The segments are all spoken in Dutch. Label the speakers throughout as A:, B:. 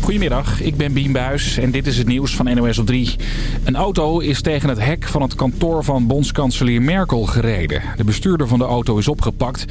A: Goedemiddag, ik ben Bien Buis en dit is het nieuws van NOS op 3. Een auto is tegen het hek van het kantoor van bondskanselier Merkel gereden. De bestuurder van de auto is opgepakt.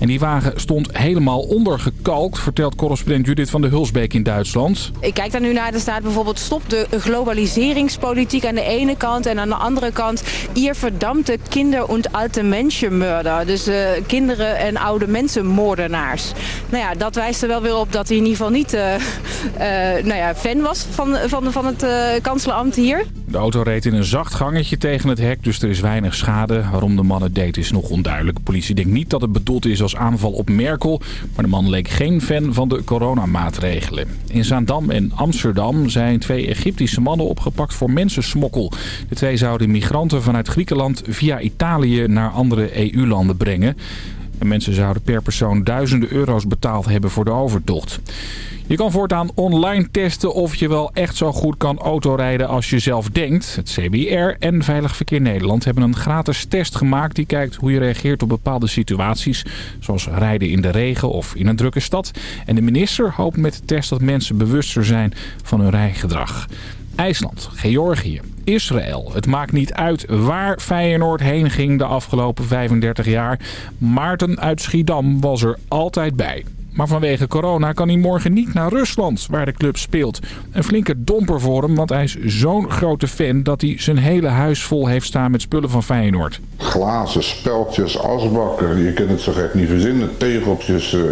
A: En die wagen stond helemaal ondergekalkt, vertelt correspondent Judith van de Hulsbeek in Duitsland.
B: Ik kijk daar nu naar, er staat bijvoorbeeld stop de globaliseringspolitiek aan de ene kant. En aan de andere kant, ihr verdammte kinder- en alte mensenmörder. Dus uh, kinderen en oude mensenmoordenaars. Nou ja, dat wijst er wel weer op dat hij in ieder geval niet uh, uh, nou ja, fan was van, van, van het kanselambt hier.
A: De auto reed in een zacht gangetje tegen het hek, dus er is weinig schade. Waarom de man het deed is nog onduidelijk. De politie denkt niet dat het bedoeld is als aanval op Merkel. Maar de man leek geen fan van de coronamaatregelen. In Zaandam en Amsterdam zijn twee Egyptische mannen opgepakt voor mensensmokkel. De twee zouden migranten vanuit Griekenland via Italië naar andere EU-landen brengen. En mensen zouden per persoon duizenden euro's betaald hebben voor de overtocht. Je kan voortaan online testen of je wel echt zo goed kan autorijden als je zelf denkt. Het CBR en Veilig Verkeer Nederland hebben een gratis test gemaakt... die kijkt hoe je reageert op bepaalde situaties... zoals rijden in de regen of in een drukke stad. En de minister hoopt met de test dat mensen bewuster zijn van hun rijgedrag. IJsland, Georgië, Israël. Het maakt niet uit waar Feyenoord heen ging de afgelopen 35 jaar. Maarten uit Schiedam was er altijd bij. Maar vanwege corona kan hij morgen niet naar Rusland, waar de club speelt. Een flinke domper voor hem, want hij is zo'n grote fan... dat hij zijn hele huis vol heeft staan met spullen van Feyenoord.
C: Glazen, speltjes, asbakken, je kunt het zo gek niet verzinnen. Tegeltjes... Uh...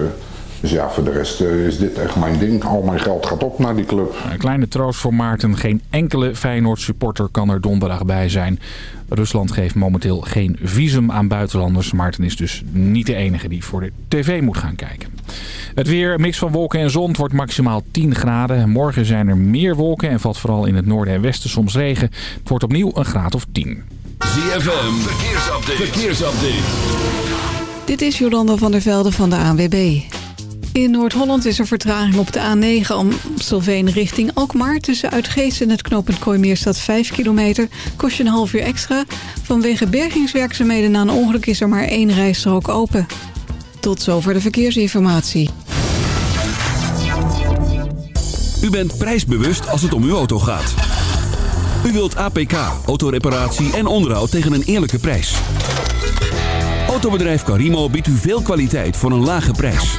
C: Dus ja, voor de rest uh, is dit echt mijn ding. Al mijn geld gaat op naar die club.
A: Een kleine troost voor Maarten. Geen enkele Feyenoord supporter kan er donderdag bij zijn. Rusland geeft momenteel geen visum aan buitenlanders. Maarten is dus niet de enige die voor de tv moet gaan kijken. Het weer, een mix van wolken en zon. Het wordt maximaal 10 graden. Morgen zijn er meer wolken en valt vooral in het noorden en westen soms regen. Het wordt opnieuw een graad of 10.
D: ZFM, verkeersupdate. verkeersupdate.
E: Dit is Jolanda van der Velde van de ANWB. In Noord-Holland is er vertraging op de A9 Amstelveen richting Alkmaar. Tussen Uitgeest en het knooppunt Kooimeer staat 5 kilometer. Kost je een half uur extra. Vanwege bergingswerkzaamheden na een ongeluk is er maar één rijstrook open. Tot zover de verkeersinformatie.
D: U bent prijsbewust als het om uw auto gaat. U wilt APK, autoreparatie en onderhoud tegen een eerlijke prijs. Autobedrijf Carimo biedt u veel kwaliteit voor een lage prijs.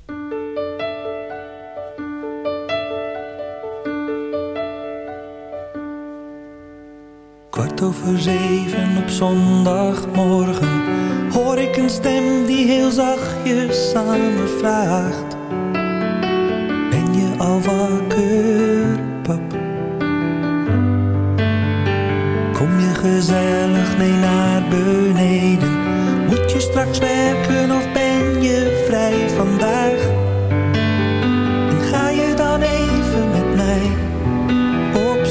F: Over zeven op zondagmorgen Hoor ik een stem die heel zachtjes aan me vraagt Ben je al wakker, pap? Kom je gezellig mee naar beneden? Moet je straks werken of ben je vrij vandaag? En ga je dan even met mij op?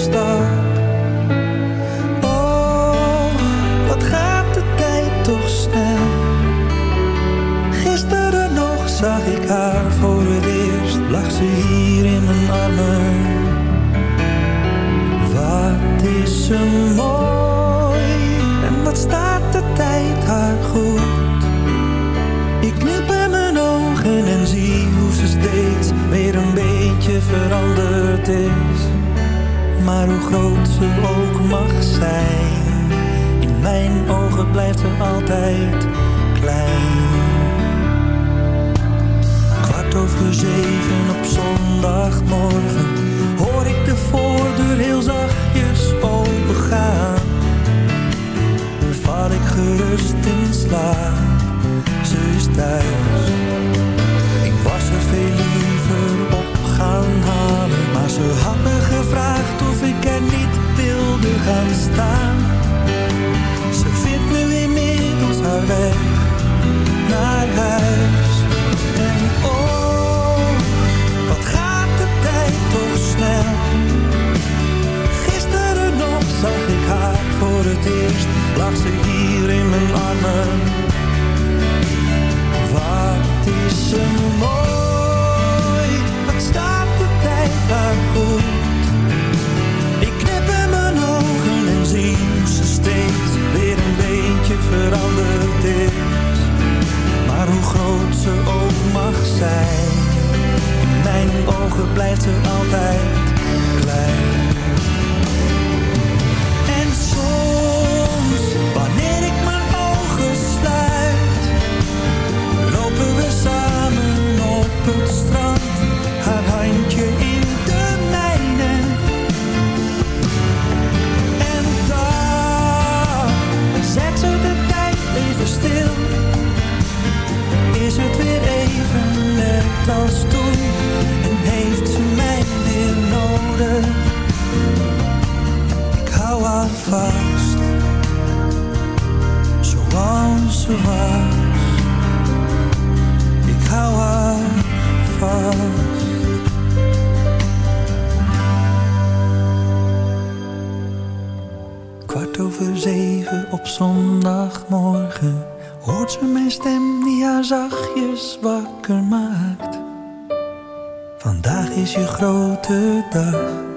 F: 들다.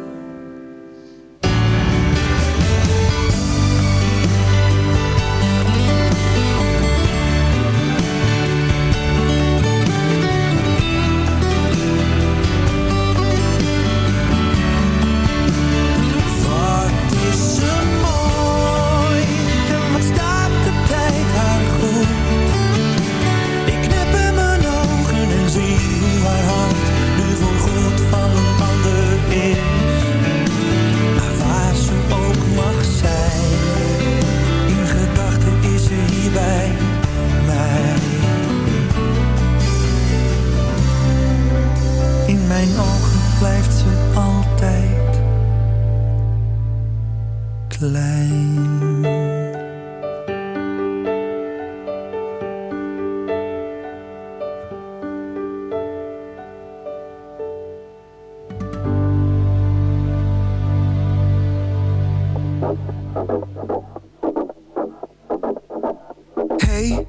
G: Hey,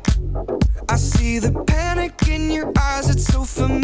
G: I see the panic in your eyes, it's so familiar.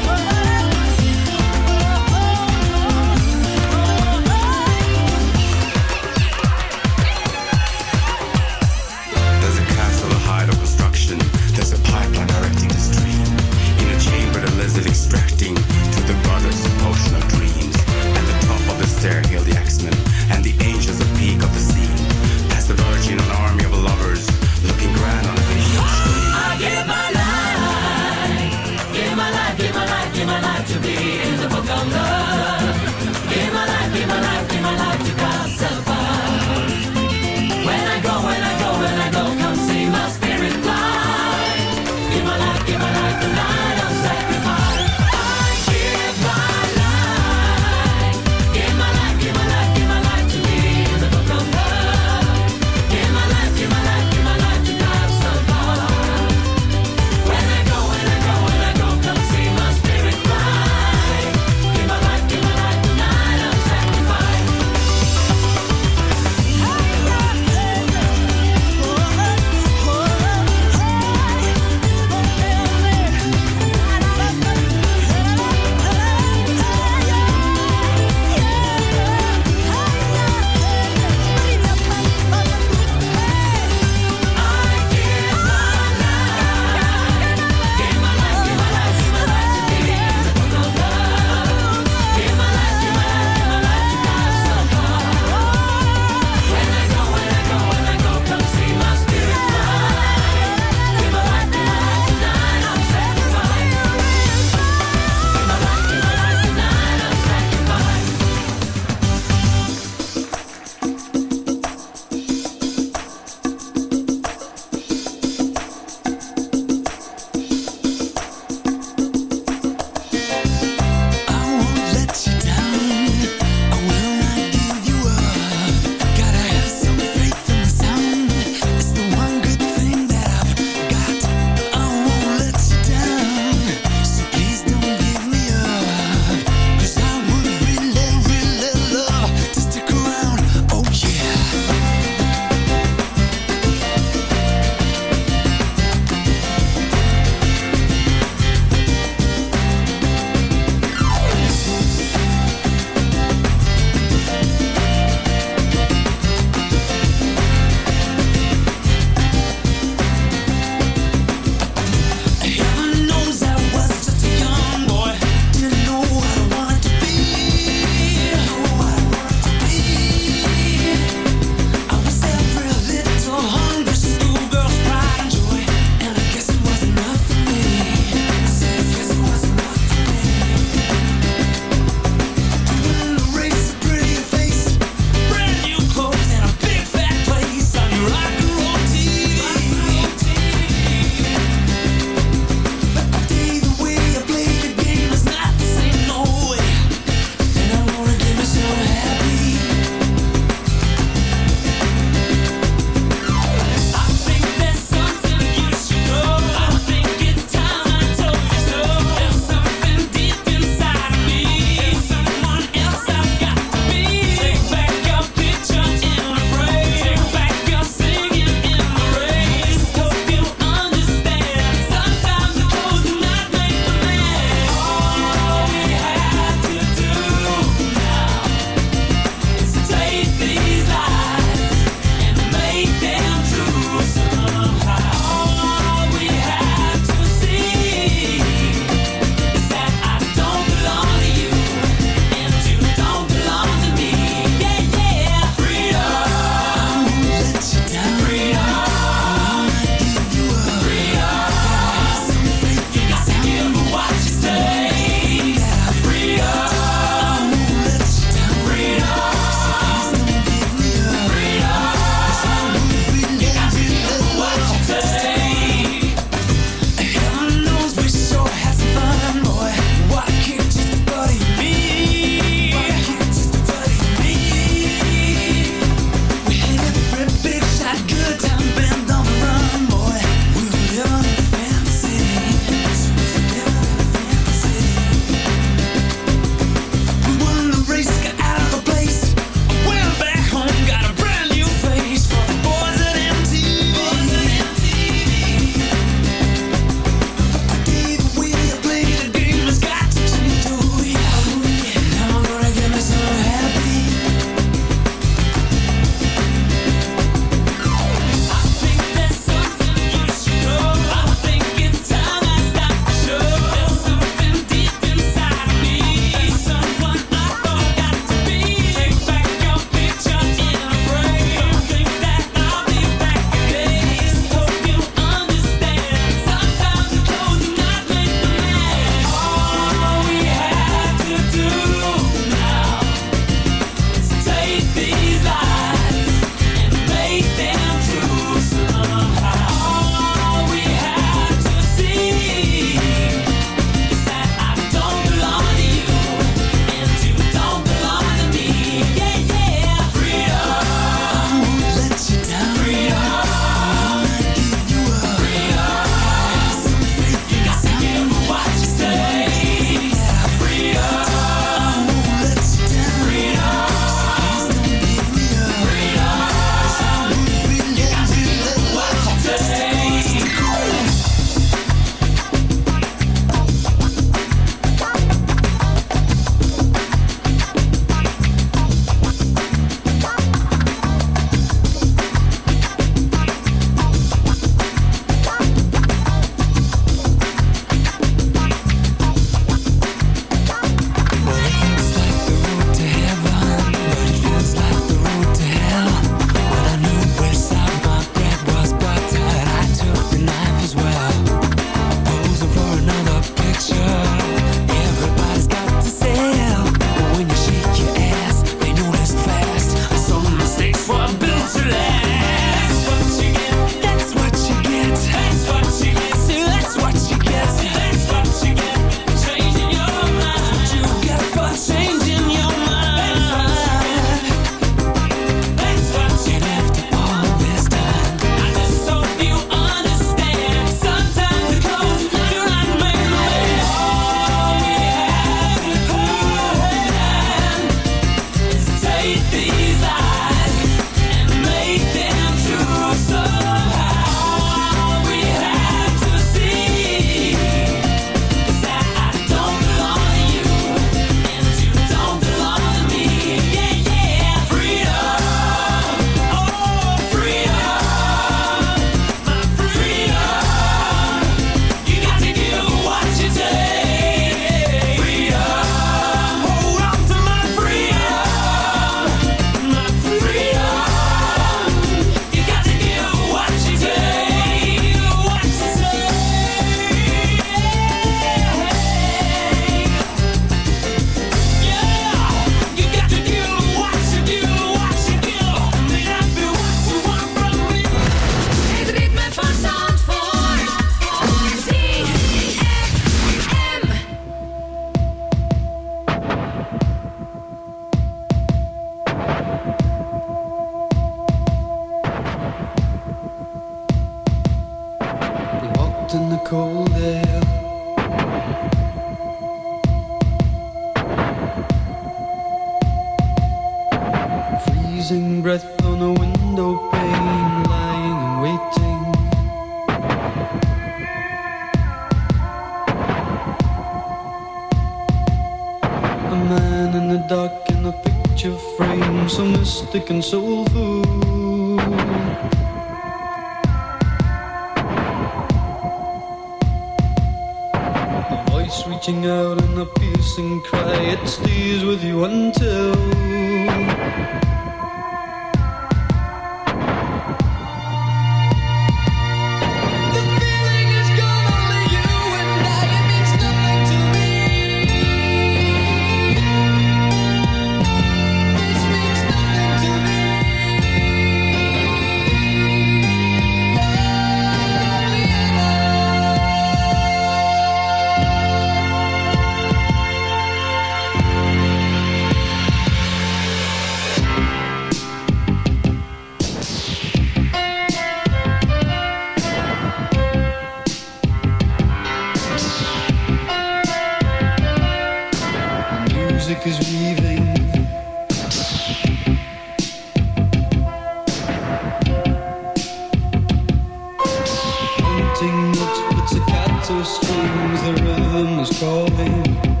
H: getting much, but staccato strings, the rhythm is calling.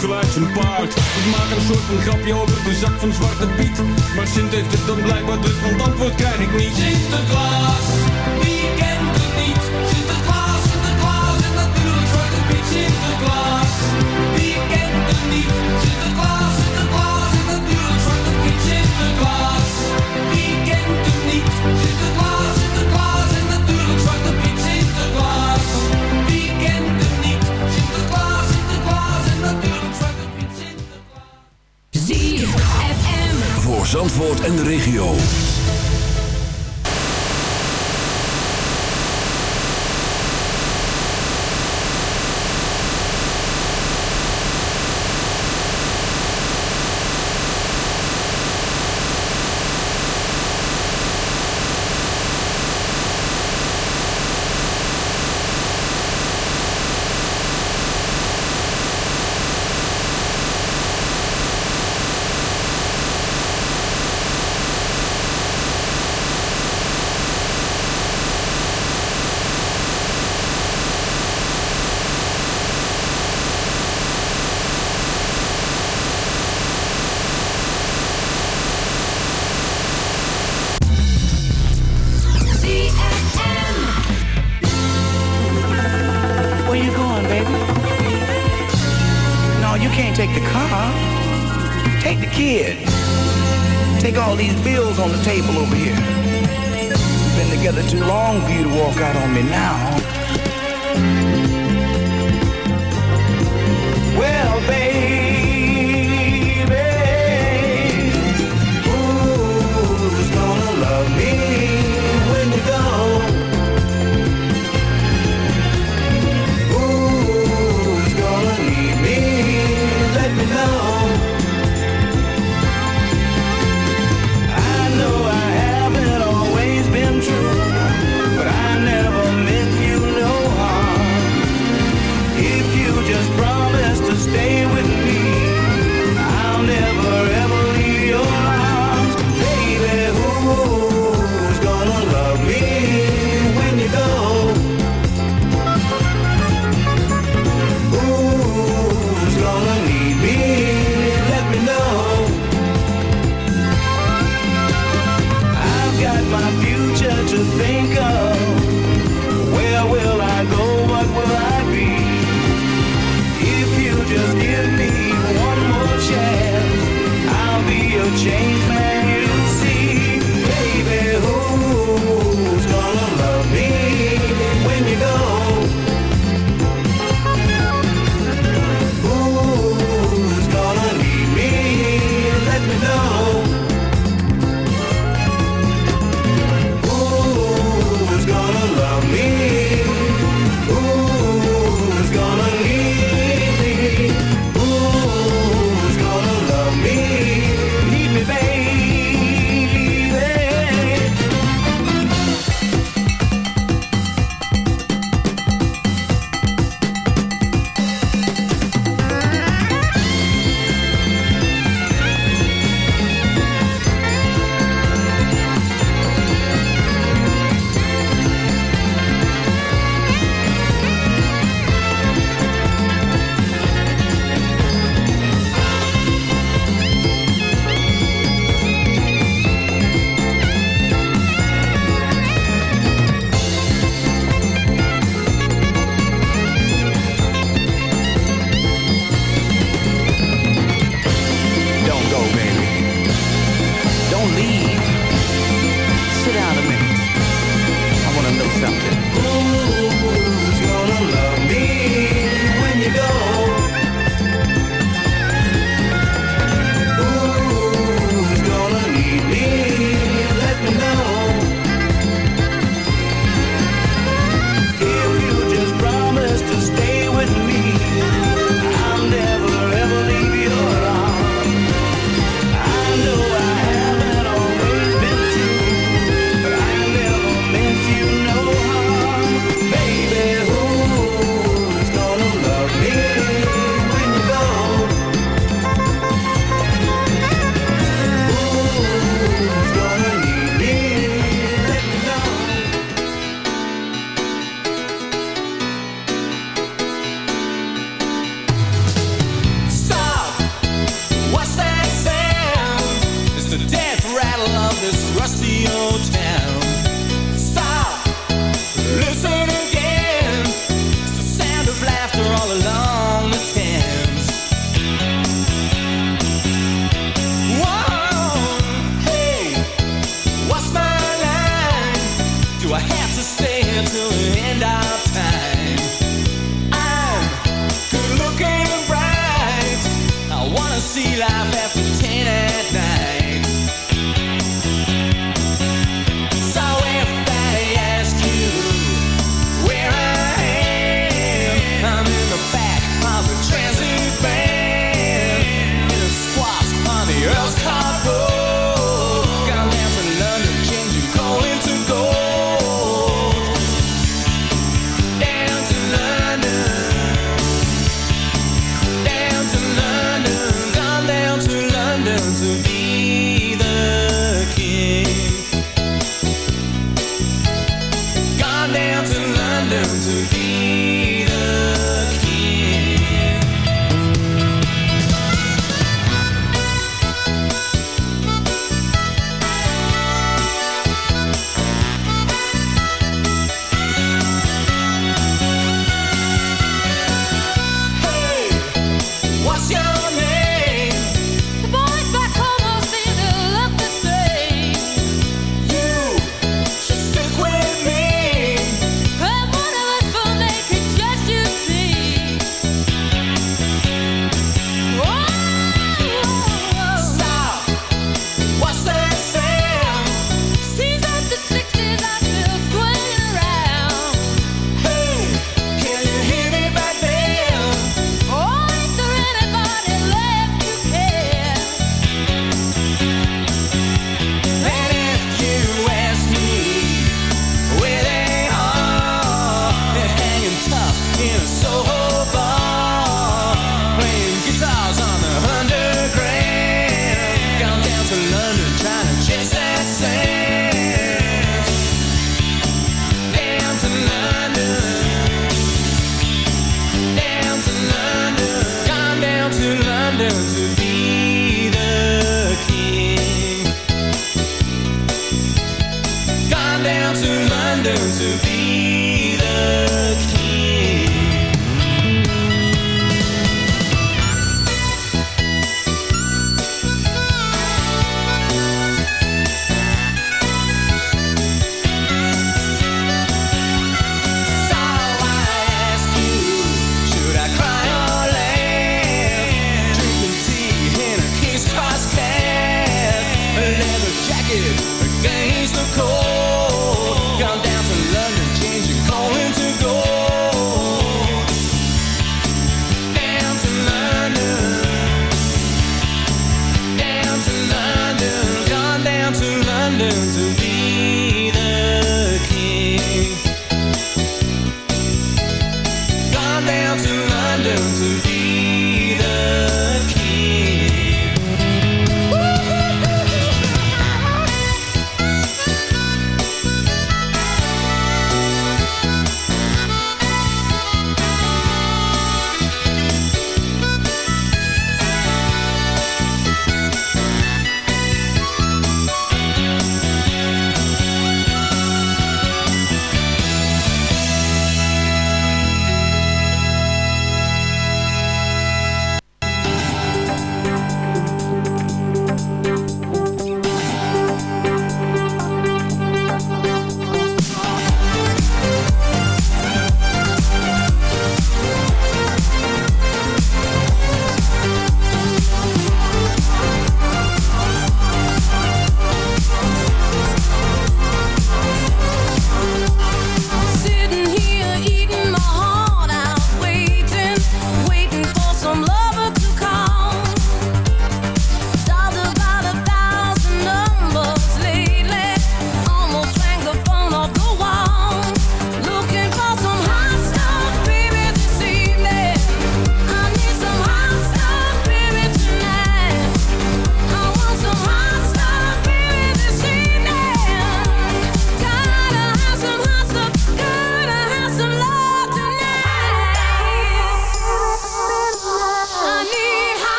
I: Ik maak een soort van grapje over de zak van Zwarte Piet. Maar Sint heeft het dan blijkbaar dus, want antwoord krijg ik niet.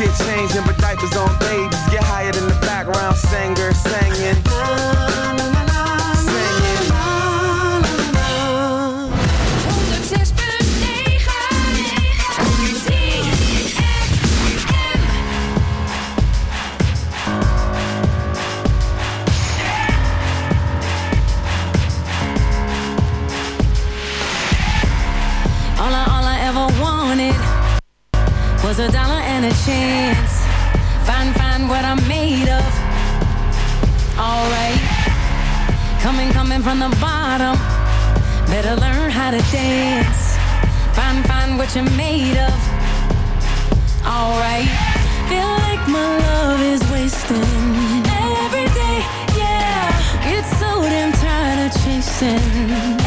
J: shit changing, but diapers on babies
K: to dance. Find, find what you're made of. Alright. Feel like my love is wasting. Every day, yeah. Get so damn tired of chasing.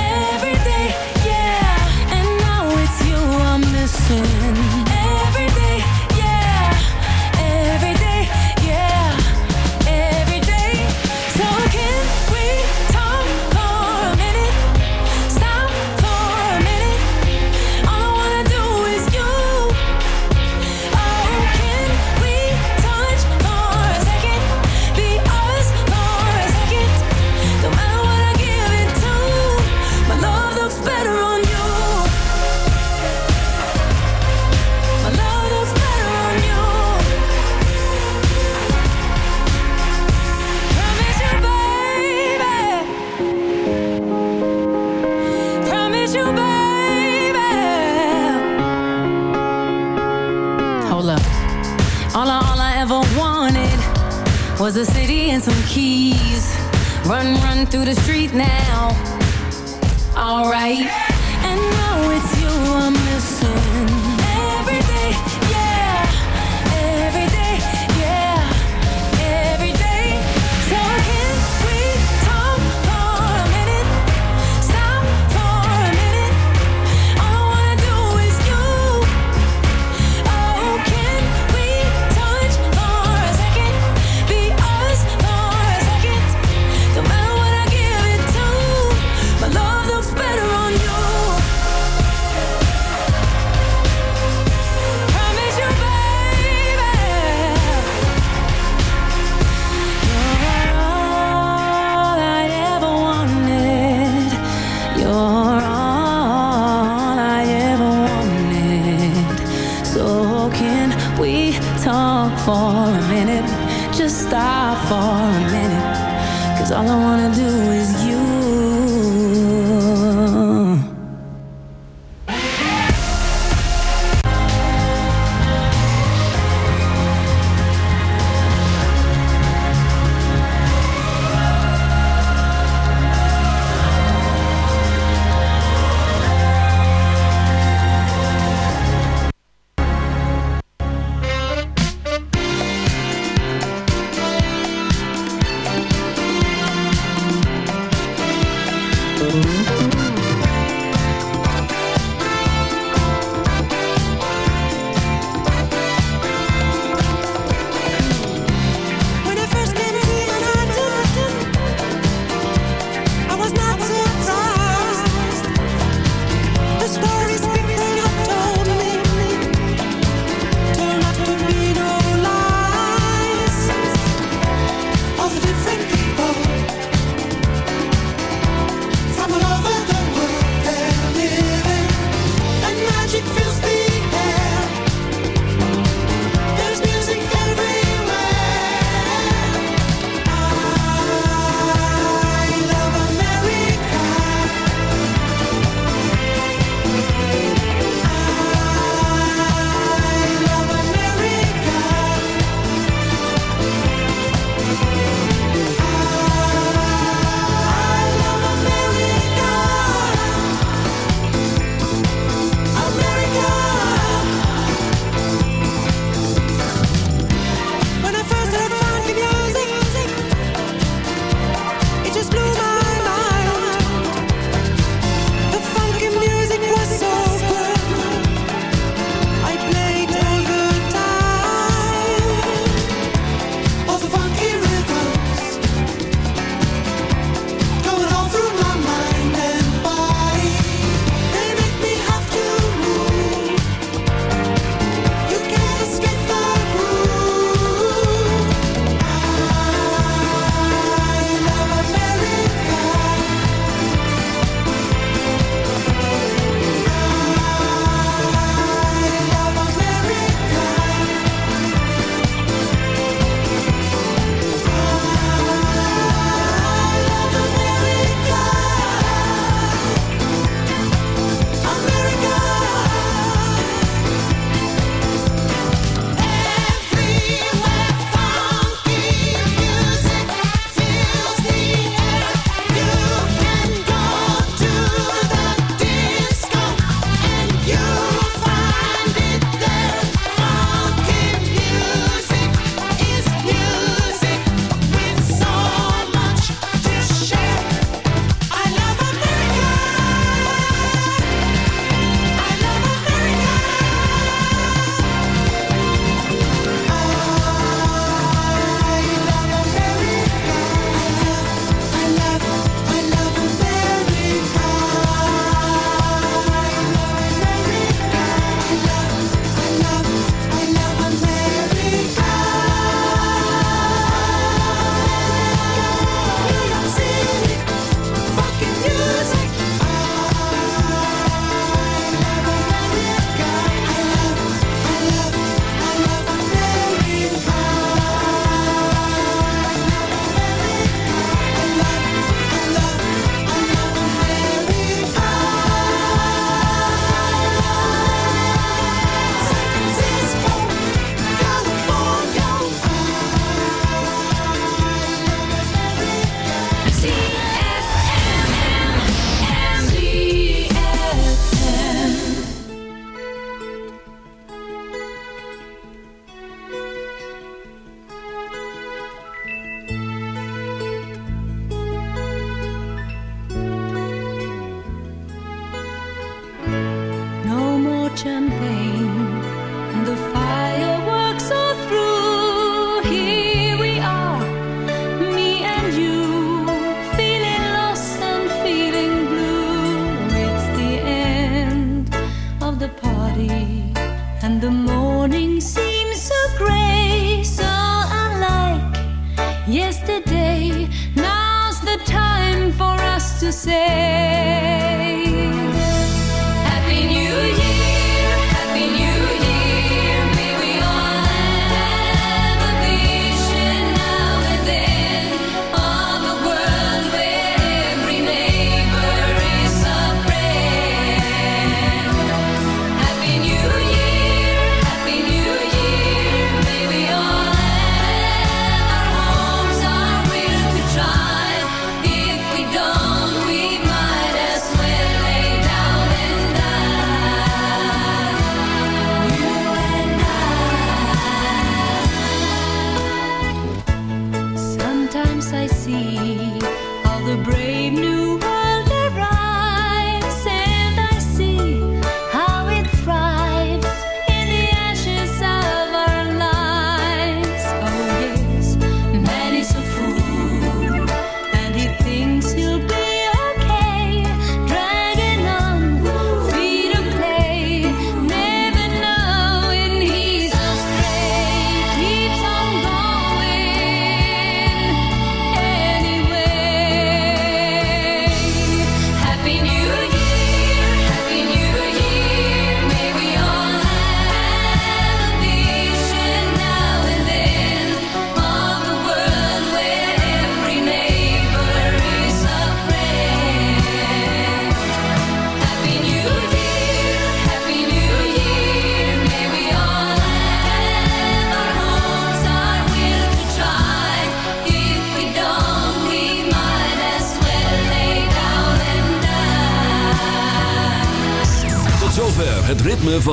K: Through the street now.